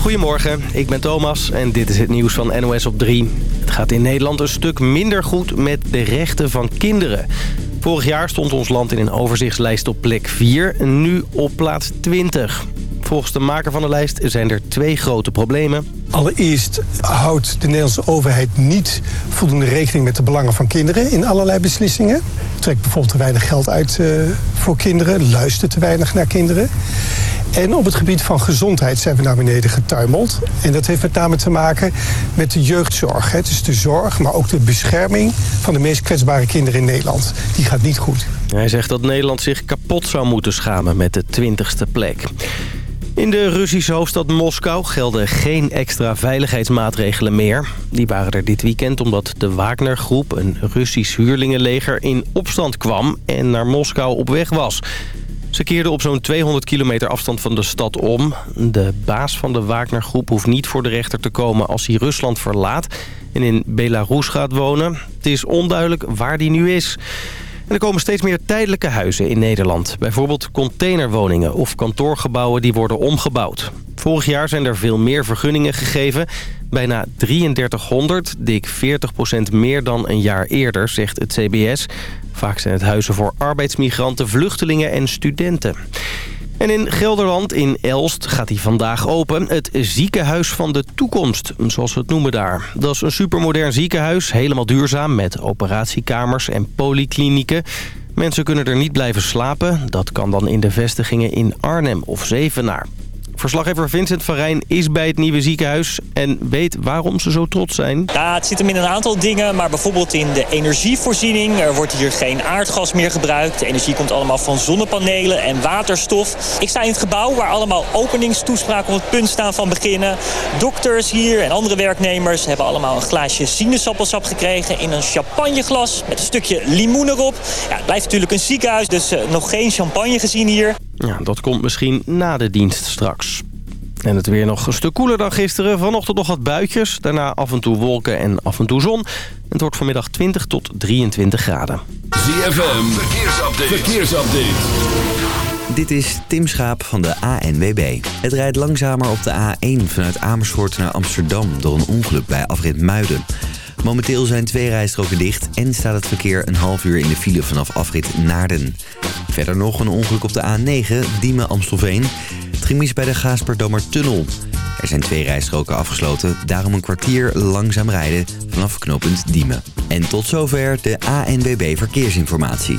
Goedemorgen, ik ben Thomas en dit is het nieuws van NOS op 3. Het gaat in Nederland een stuk minder goed met de rechten van kinderen. Vorig jaar stond ons land in een overzichtslijst op plek 4 en nu op plaats 20. Volgens de maker van de lijst zijn er twee grote problemen. Allereerst houdt de Nederlandse overheid niet voldoende rekening met de belangen van kinderen in allerlei beslissingen. Trekt bijvoorbeeld te weinig geld uit uh, voor kinderen, luistert te weinig naar kinderen. En op het gebied van gezondheid zijn we naar beneden getuimeld. En dat heeft met name te maken met de jeugdzorg. Hè. Dus de zorg, maar ook de bescherming van de meest kwetsbare kinderen in Nederland. Die gaat niet goed. Hij zegt dat Nederland zich kapot zou moeten schamen met de twintigste plek. In de Russische hoofdstad Moskou gelden geen extra veiligheidsmaatregelen meer. Die waren er dit weekend omdat de Wagner-groep, een Russisch huurlingenleger, in opstand kwam en naar Moskou op weg was. Ze keerden op zo'n 200 kilometer afstand van de stad om. De baas van de Wagner-groep hoeft niet voor de rechter te komen als hij Rusland verlaat... en in Belarus gaat wonen. Het is onduidelijk waar die nu is. Er komen steeds meer tijdelijke huizen in Nederland. Bijvoorbeeld containerwoningen of kantoorgebouwen die worden omgebouwd. Vorig jaar zijn er veel meer vergunningen gegeven. Bijna 3300, dik 40% meer dan een jaar eerder, zegt het CBS. Vaak zijn het huizen voor arbeidsmigranten, vluchtelingen en studenten. En in Gelderland, in Elst, gaat hij vandaag open. Het ziekenhuis van de toekomst, zoals we het noemen daar. Dat is een supermodern ziekenhuis, helemaal duurzaam... met operatiekamers en polyklinieken. Mensen kunnen er niet blijven slapen. Dat kan dan in de vestigingen in Arnhem of Zevenaar. Verslaggever Vincent van Rijn is bij het nieuwe ziekenhuis en weet waarom ze zo trots zijn. Ja, het zit hem in een aantal dingen, maar bijvoorbeeld in de energievoorziening. Er wordt hier geen aardgas meer gebruikt. De energie komt allemaal van zonnepanelen en waterstof. Ik sta in het gebouw waar allemaal openingstoespraken op het punt staan van beginnen. Dokters hier en andere werknemers hebben allemaal een glaasje sinaasappelsap gekregen in een champagneglas met een stukje limoen erop. Ja, het blijft natuurlijk een ziekenhuis, dus uh, nog geen champagne gezien hier. Ja, dat komt misschien na de dienst straks. En het weer nog een stuk koeler dan gisteren. Vanochtend nog wat buitjes. Daarna af en toe wolken en af en toe zon. Het wordt vanmiddag 20 tot 23 graden. ZFM, verkeersupdate. verkeersupdate. Dit is Tim Schaap van de ANWB. Het rijdt langzamer op de A1 vanuit Amersfoort naar Amsterdam... door een ongeluk bij afrit Muiden. Momenteel zijn twee rijstroken dicht en staat het verkeer een half uur in de file vanaf afrit Naarden. Verder nog een ongeluk op de A9, Diemen-Amstelveen. Het ging mis bij de Gaasperdammer Tunnel. Er zijn twee rijstroken afgesloten, daarom een kwartier langzaam rijden vanaf knooppunt Diemen. En tot zover de ANWB Verkeersinformatie.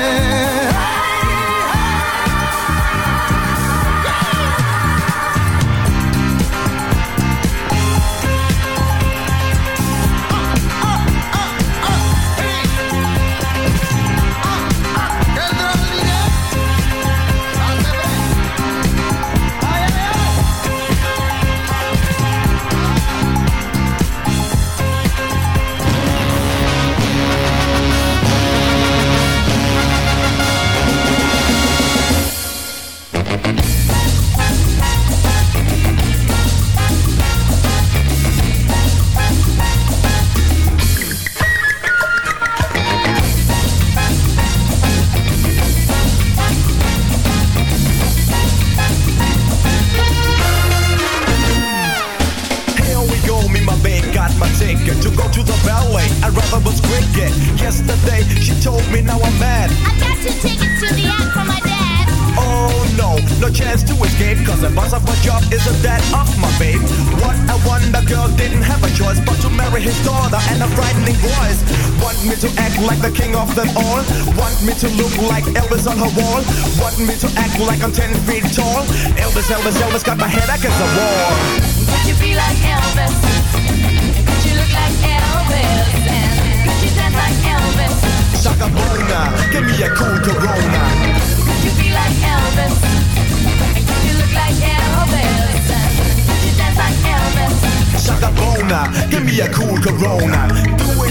Elvis, Elvis, got my head against the wall Could you be like Elvis? And could you look like Elvis? And could you dance like Elvis? Shaka Bona, give me a cool Corona Could you be like Elvis? And could you look like Elvis? And could you dance like Elvis? Shaka Bona, give me a cool Corona Doing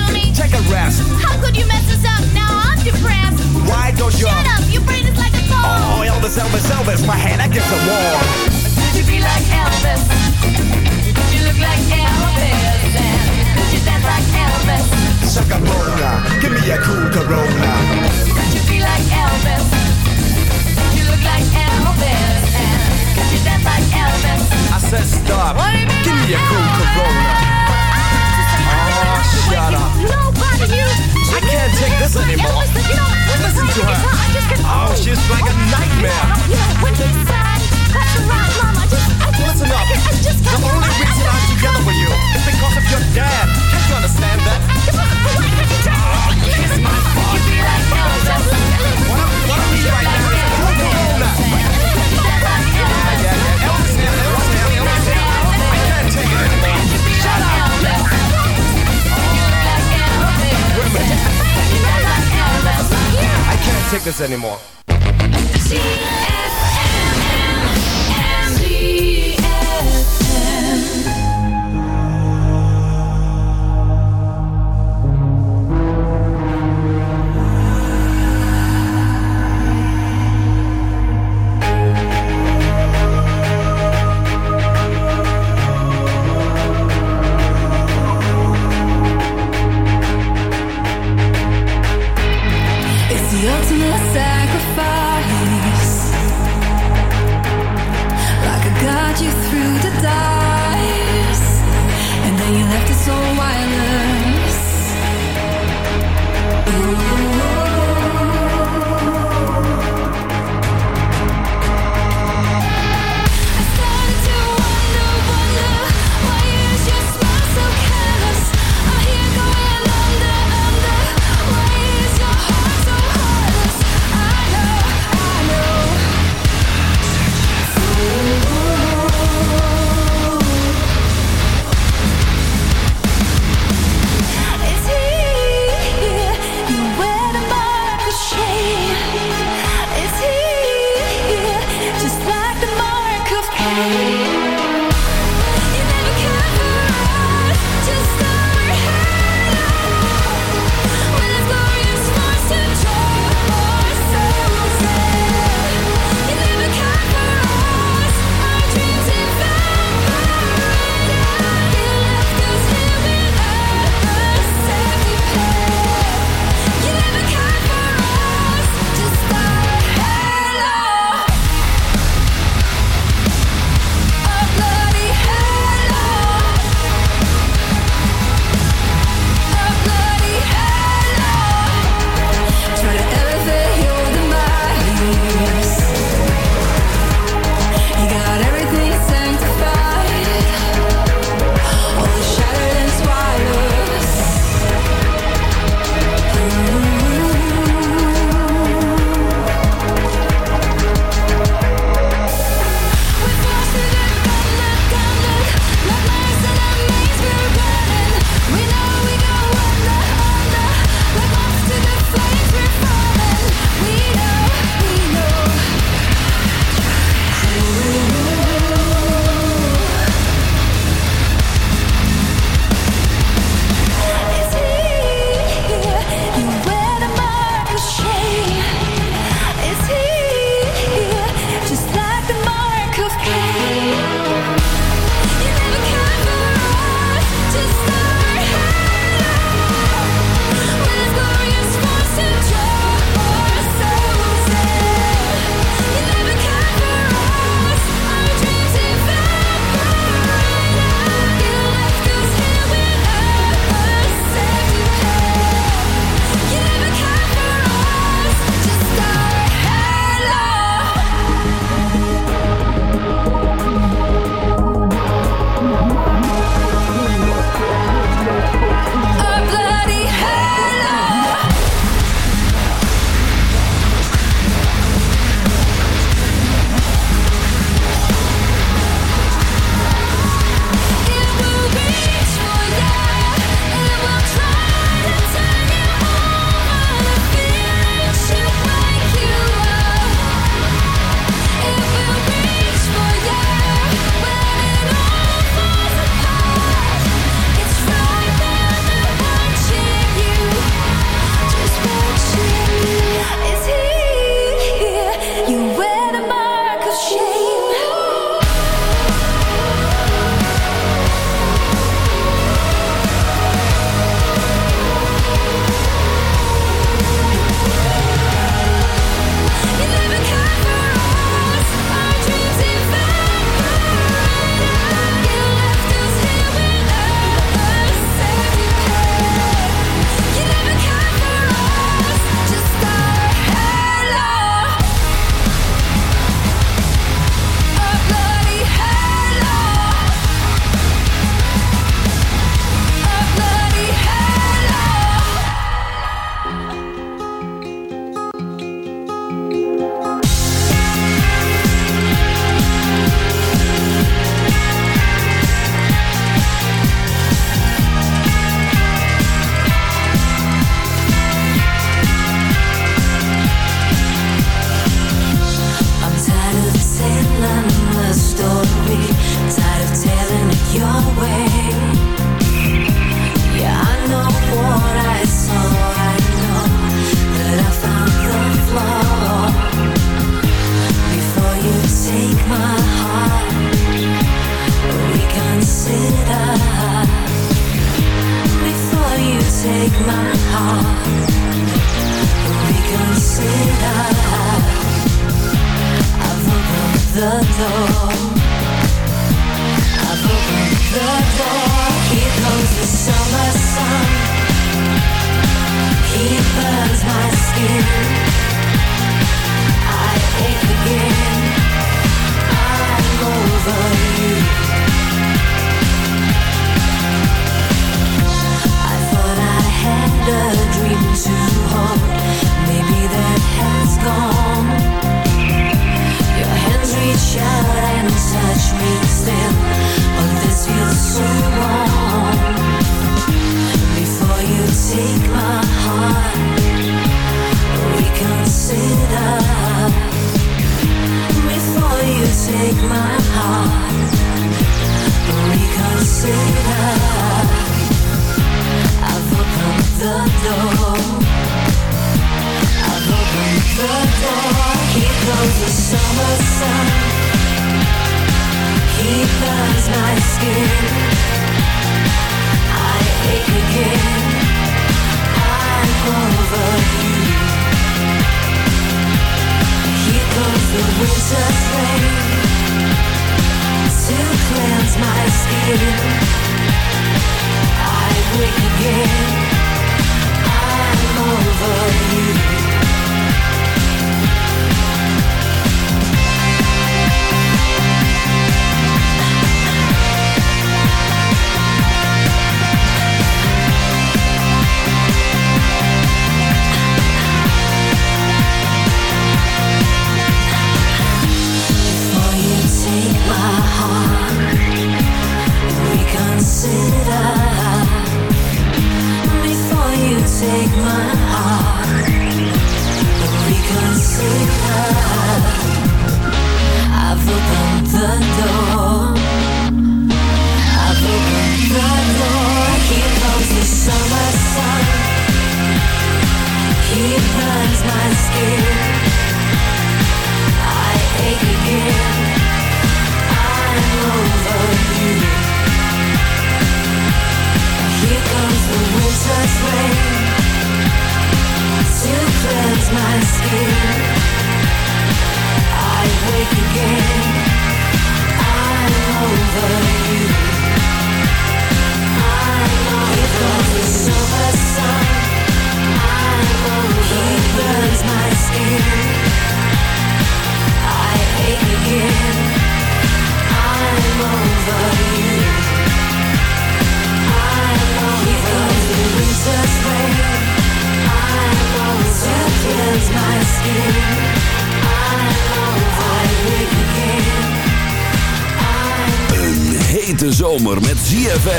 Take a rest. How could you mess us up? Now I'm depressed. Why don't you? Shut up, your brain is like a phone. Oh, Elvis, Elvis, Elvis, my hand against the wall. Could you be like Elvis? Could you look like Elvis? And could you dance like Elvis? Shaka Bona, give me a cool Corona. Could you be like Elvis? Could you look like Elvis? And could you dance like Elvis? I said stop. What do you mean Give me a cool Corona. can't take this anymore. Listen, to her. Oh, she's like a nightmare. Listen up. The only reason I'm together with you is because of your dad. Can't you understand that? Oh, ah, kiss my body. What what I'm eating right now is coconut. Yeah, yeah, Elvis now, Elvis now, I can't take it anymore. Shut up. Wait a minute. Take this anymore.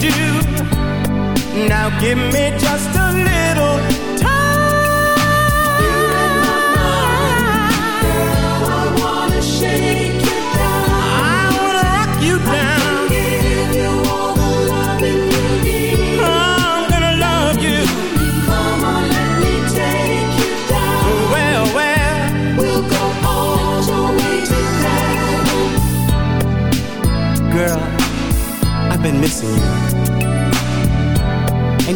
do. Now give me just a little time. Girl, I wanna shake you down. I wanna rock you down. I give you all the loving you need. I'm gonna love you. Come on, let me take you down. Well, well. We'll go all the way. Girl, I've been missing you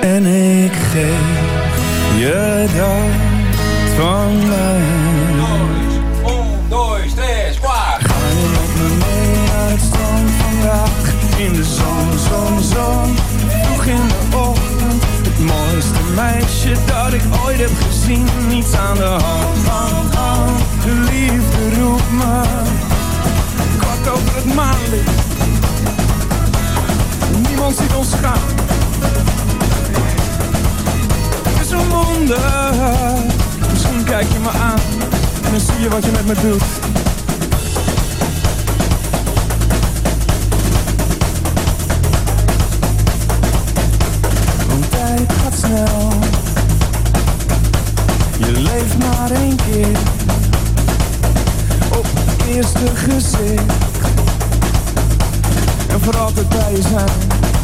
En ik geef je dat van mij. Ga je me mee vandaag? In de zon, zon, zon. Vroeg in de ochtend. Het mooiste meisje dat ik ooit heb gezien. Niets aan de hand, hand, hand. De liefde roept me Niemand ziet ons gaan. Het is een wonder. Misschien kijk je me aan en dan zie je wat je met me doet. Want tijd gaat snel. Je leeft maar één keer op het eerste gezicht. En voor altijd bij je zijn,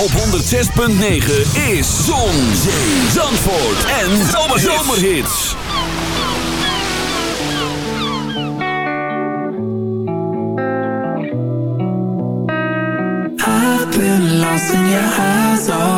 op 106.9 is Zon, Zee, Zandvoort en Zomerhits. I've been lost in your eyes all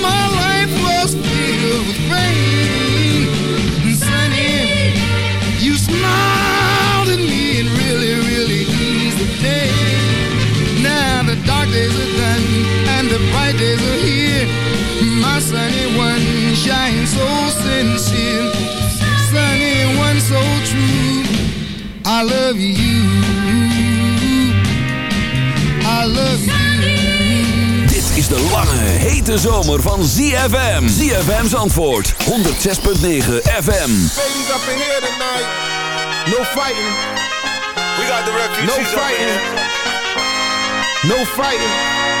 shines so sincere, sunny one so true. I love you. I love you. Dit is de lange, hete zomer van ZFM. ZFM's antwoord 106.9 FM. Ladies up in here tonight. No fighting. We got the refugees no fighting. No fighting.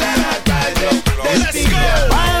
Let's go.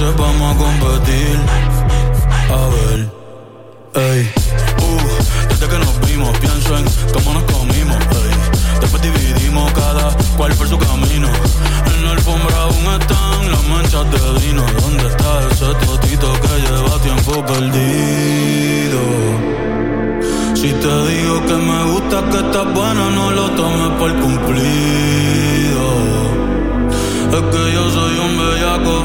Entonces vamos a competir. A ver, ey, uh, desde que nos vimos pienso en cómo nos comimos, ey. Después dividimos cada cual por su camino. En la alfombra aún están las manchas de vino. ¿Dónde está ese totito que lleva tiempo perdido? Si te digo que me gusta, que estás buena, no lo tomes por cumplido. Es que yo soy un bellaco,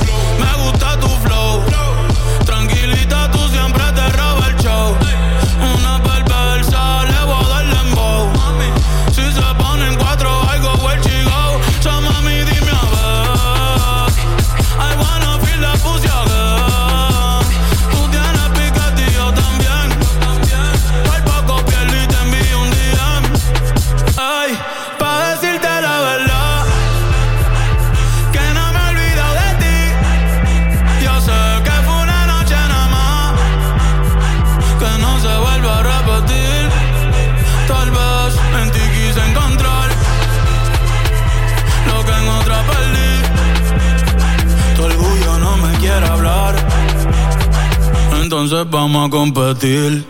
Vamos a competir.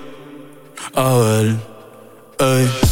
A ver, ey.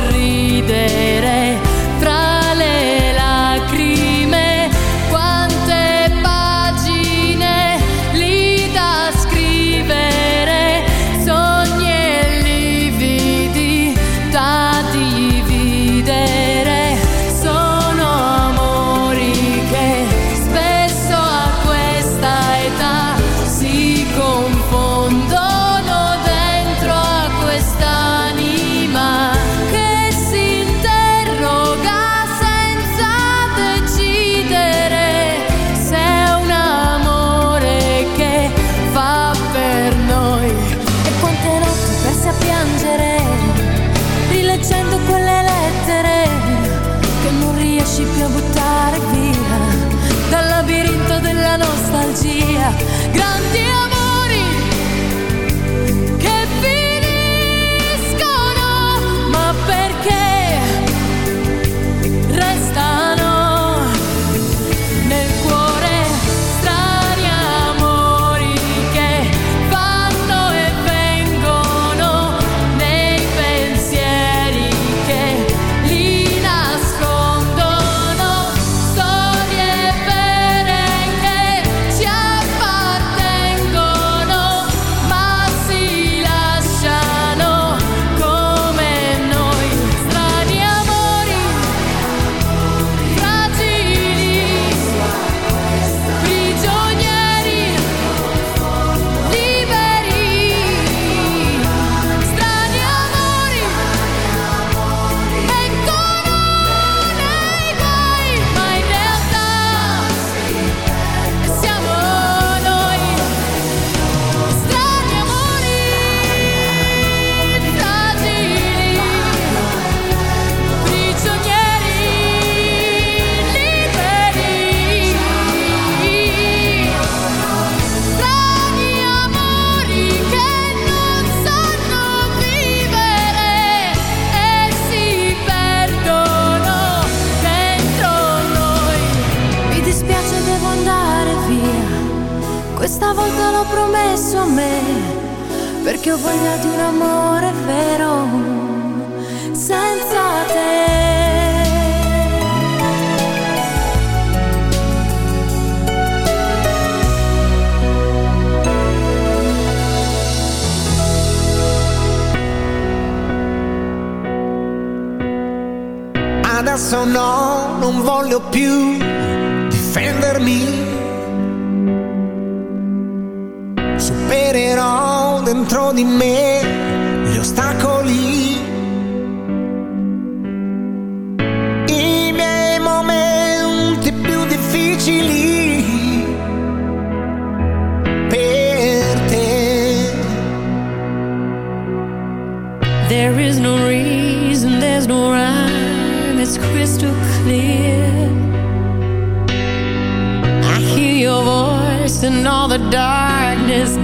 promesso a me perché ho voglia di un amore vero senza te Adesso no, non voglio più difendermi. Di me gli ostacoli. I miei momenti più difficili. Per te. There is no reason, there's no rhyme, it's crystal clear. I hear your voice in all the darkness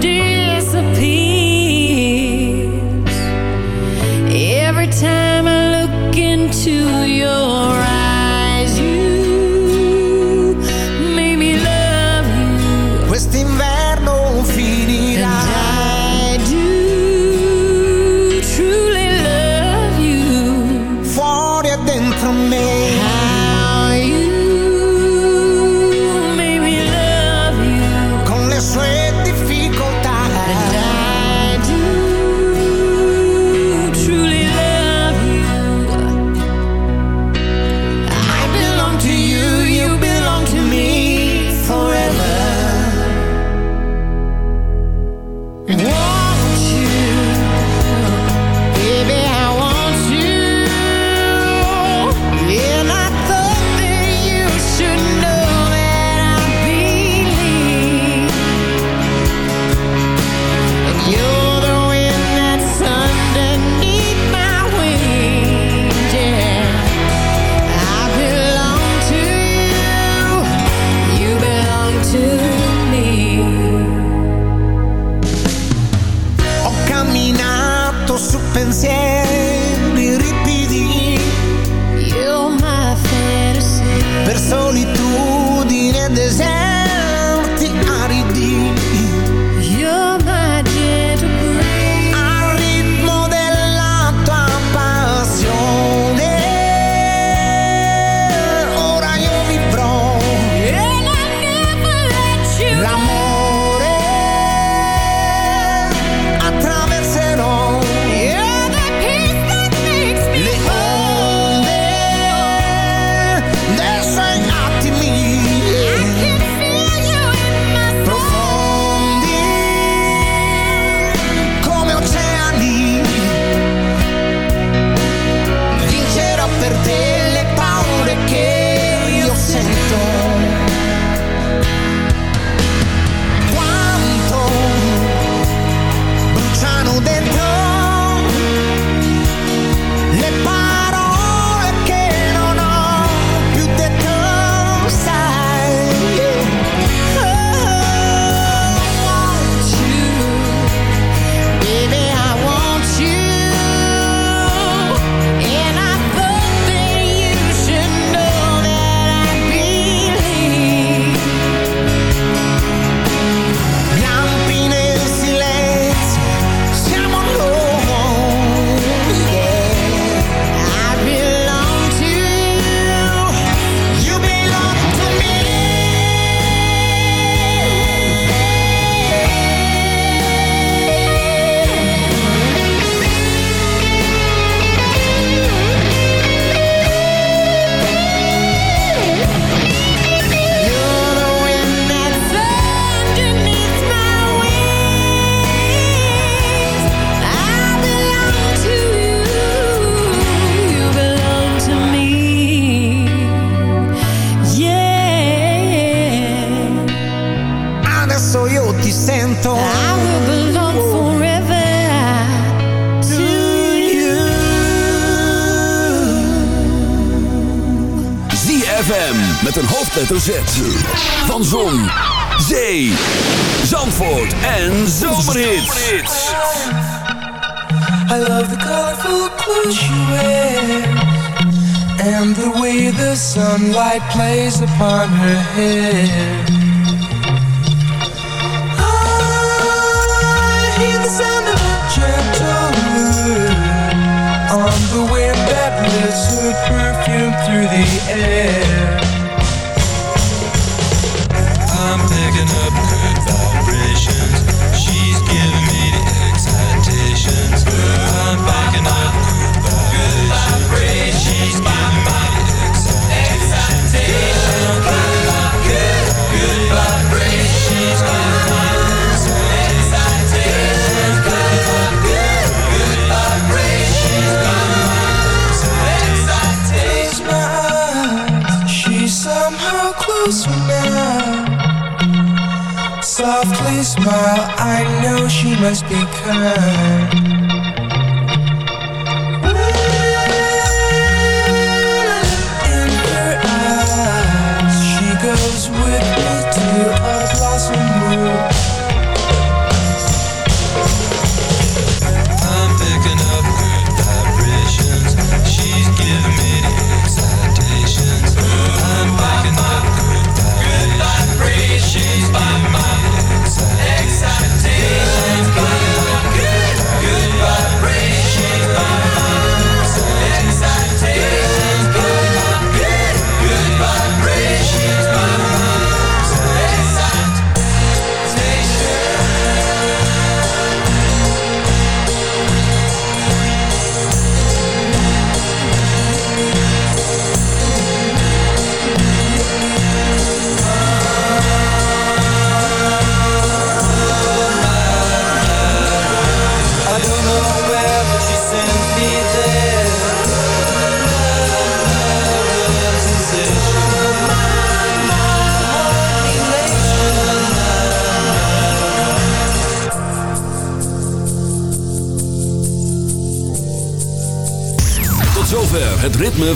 just because